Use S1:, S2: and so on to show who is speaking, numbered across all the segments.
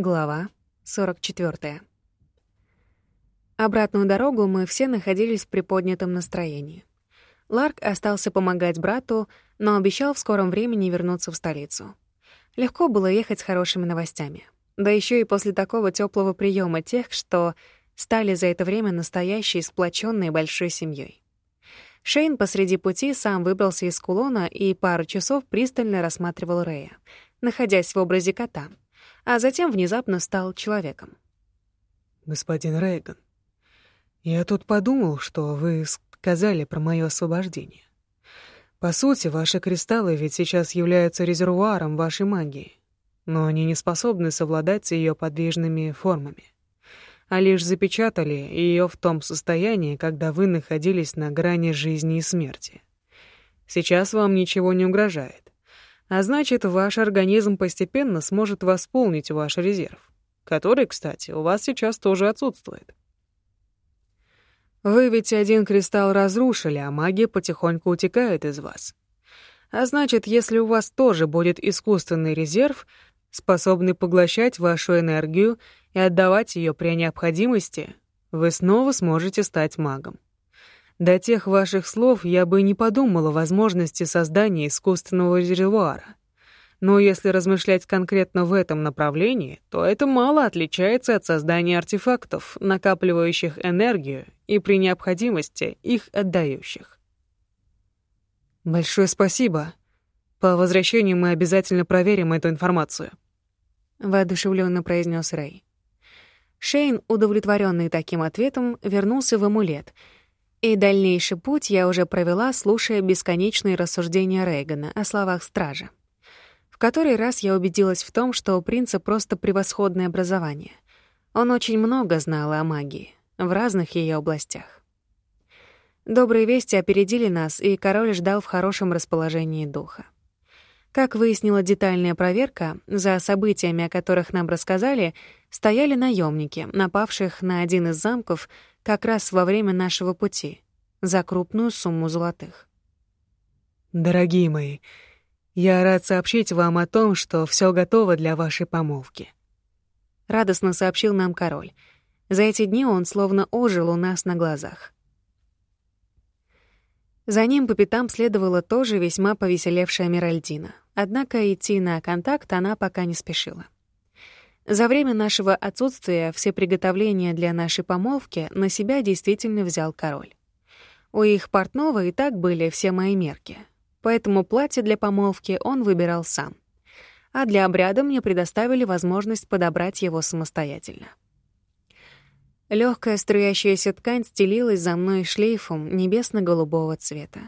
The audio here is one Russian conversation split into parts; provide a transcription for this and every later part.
S1: Глава 44. Обратную дорогу мы все находились в приподнятом настроении. Ларк остался помогать брату, но обещал в скором времени вернуться в столицу. Легко было ехать с хорошими новостями. Да еще и после такого теплого приема тех, что стали за это время настоящей сплоченной большой семьей. Шейн посреди пути сам выбрался из кулона и пару часов пристально рассматривал Рея, находясь в образе кота — а затем внезапно стал человеком.
S2: «Господин Рейган, я тут подумал, что вы сказали про мое освобождение. По сути, ваши кристаллы ведь сейчас являются резервуаром вашей магии, но они не способны совладать с ее подвижными формами, а лишь запечатали ее в том состоянии, когда вы находились на грани жизни и смерти. Сейчас вам ничего не угрожает. А значит, ваш организм постепенно сможет восполнить ваш резерв, который, кстати, у вас сейчас тоже отсутствует. Вы ведь один кристалл разрушили, а магия потихоньку утекает из вас. А значит, если у вас тоже будет искусственный резерв, способный поглощать вашу энергию и отдавать ее при необходимости, вы снова сможете стать магом. До тех ваших слов я бы не подумала о возможности создания искусственного резервуара. Но если размышлять конкретно в этом направлении, то это мало отличается от создания артефактов, накапливающих энергию и при необходимости их отдающих. Большое спасибо. По возвращению мы обязательно проверим эту информацию.
S1: Воодушевленно произнес Рэй. Шейн, удовлетворенный таким ответом, вернулся в амулет — и дальнейший путь я уже провела, слушая бесконечные рассуждения Рейгана о словах стража. В который раз я убедилась в том, что у принца просто превосходное образование. Он очень много знал о магии, в разных ее областях. Добрые вести опередили нас, и король ждал в хорошем расположении духа. Как выяснила детальная проверка, за событиями, о которых нам рассказали, стояли наемники, напавших на один из замков как раз во время нашего пути, за крупную сумму золотых.
S2: «Дорогие мои, я рад сообщить вам о том, что все готово для вашей помолвки», —
S1: радостно сообщил нам король. За эти дни он словно ожил у нас на глазах. За ним по пятам следовала тоже весьма повеселевшая Миральдина. Однако идти на контакт она пока не спешила. За время нашего отсутствия все приготовления для нашей помолвки на себя действительно взял король. У их портного и так были все мои мерки, поэтому платье для помолвки он выбирал сам. А для обряда мне предоставили возможность подобрать его самостоятельно. Легкая струящаяся ткань стелилась за мной шлейфом небесно-голубого цвета.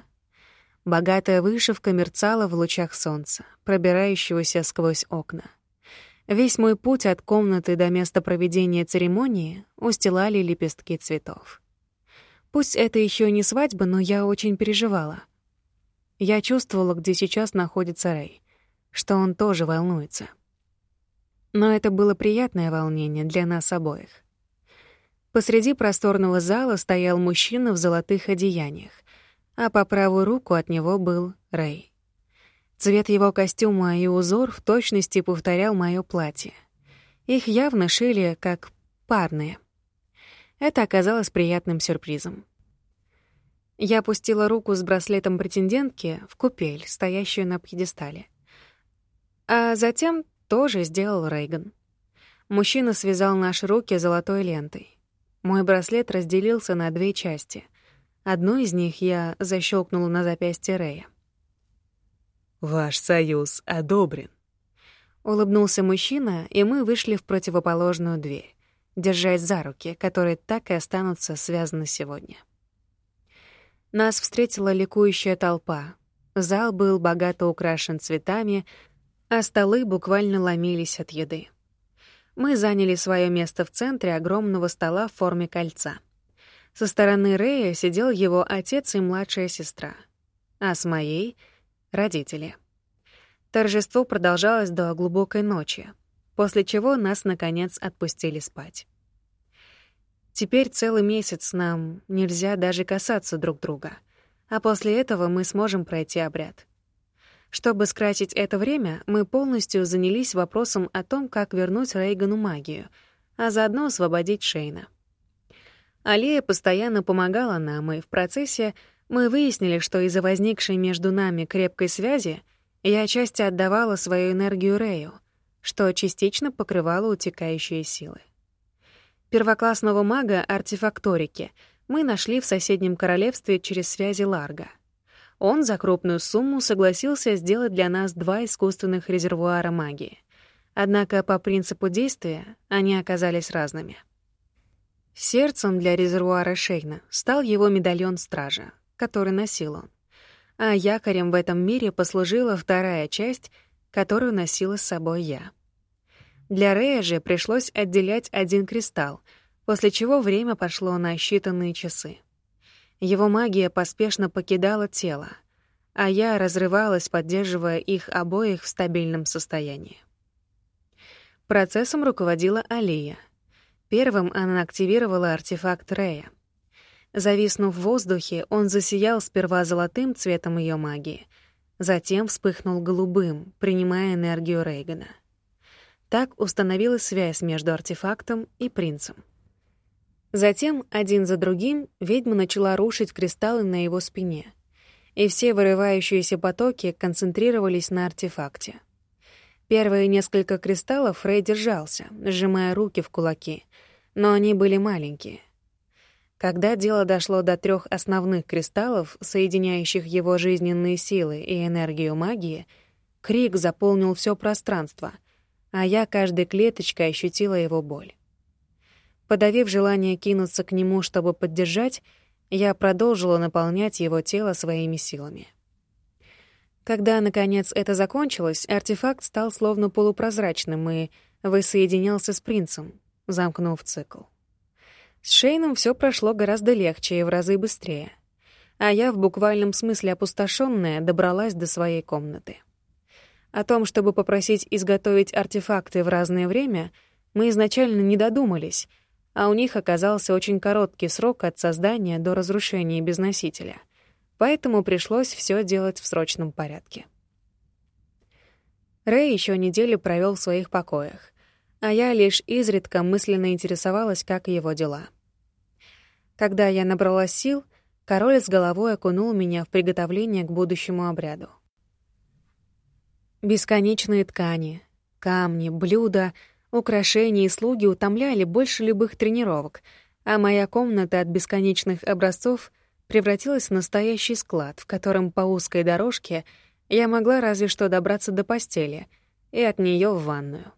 S1: Богатая вышивка мерцала в лучах солнца, пробирающегося сквозь окна. Весь мой путь от комнаты до места проведения церемонии устилали лепестки цветов. Пусть это еще не свадьба, но я очень переживала. Я чувствовала, где сейчас находится Рэй, что он тоже волнуется. Но это было приятное волнение для нас обоих. Посреди просторного зала стоял мужчина в золотых одеяниях, а по правую руку от него был Рэй. Цвет его костюма и узор в точности повторял моё платье. Их явно шили как парные. Это оказалось приятным сюрпризом. Я опустила руку с браслетом претендентки в купель, стоящую на пьедестале. А затем тоже сделал Рейган. Мужчина связал наши руки золотой лентой. Мой браслет разделился на две части. Одну из них я защелкнула на запястье Рэя.
S2: Ваш союз одобрен.
S1: Улыбнулся мужчина, и мы вышли в противоположную дверь, держась за руки, которые так и останутся связаны сегодня. Нас встретила ликующая толпа. Зал был богато украшен цветами, а столы буквально ломились от еды. Мы заняли свое место в центре огромного стола в форме кольца. Со стороны Рэя сидел его отец и младшая сестра, а с моей — родители. Торжество продолжалось до глубокой ночи, после чего нас, наконец, отпустили спать. Теперь целый месяц нам нельзя даже касаться друг друга, а после этого мы сможем пройти обряд. Чтобы скратить это время, мы полностью занялись вопросом о том, как вернуть Рейгану магию, а заодно освободить Шейна. Алия постоянно помогала нам, и в процессе мы выяснили, что из-за возникшей между нами крепкой связи я отчасти отдавала свою энергию Рэю, что частично покрывало утекающие силы. Первоклассного мага артефакторики мы нашли в соседнем королевстве через связи Ларга — он за крупную сумму согласился сделать для нас два искусственных резервуара магии. Однако по принципу действия они оказались разными. Сердцем для резервуара Шейна стал его медальон стража, который носил он. А якорем в этом мире послужила вторая часть, которую носила с собой я. Для Рея же пришлось отделять один кристалл, после чего время пошло на считанные часы. Его магия поспешно покидала тело, а я разрывалась, поддерживая их обоих в стабильном состоянии. Процессом руководила Алия. Первым она активировала артефакт Рея. Зависнув в воздухе, он засиял сперва золотым цветом ее магии, затем вспыхнул голубым, принимая энергию Рейгана. Так установилась связь между артефактом и принцем. Затем, один за другим, ведьма начала рушить кристаллы на его спине, и все вырывающиеся потоки концентрировались на артефакте. Первые несколько кристаллов Рэй держался, сжимая руки в кулаки, но они были маленькие. Когда дело дошло до трех основных кристаллов, соединяющих его жизненные силы и энергию магии, крик заполнил все пространство, а я каждой клеточкой ощутила его боль. Подавив желание кинуться к нему, чтобы поддержать, я продолжила наполнять его тело своими силами. Когда, наконец, это закончилось, артефакт стал словно полупрозрачным и воссоединялся с принцем, замкнув цикл. С Шейном все прошло гораздо легче и в разы быстрее, а я в буквальном смысле опустошенная добралась до своей комнаты. О том, чтобы попросить изготовить артефакты в разное время, мы изначально не додумались — а у них оказался очень короткий срок от создания до разрушения без носителя, поэтому пришлось все делать в срочном порядке. Рэй еще неделю провел в своих покоях, а я лишь изредка мысленно интересовалась, как его дела. Когда я набрала сил, король с головой окунул меня в приготовление к будущему обряду. Бесконечные ткани, камни, блюда — Украшения и слуги утомляли больше любых тренировок, а моя комната от бесконечных образцов превратилась в настоящий склад, в котором по узкой дорожке я могла разве что добраться до постели и от нее в ванную.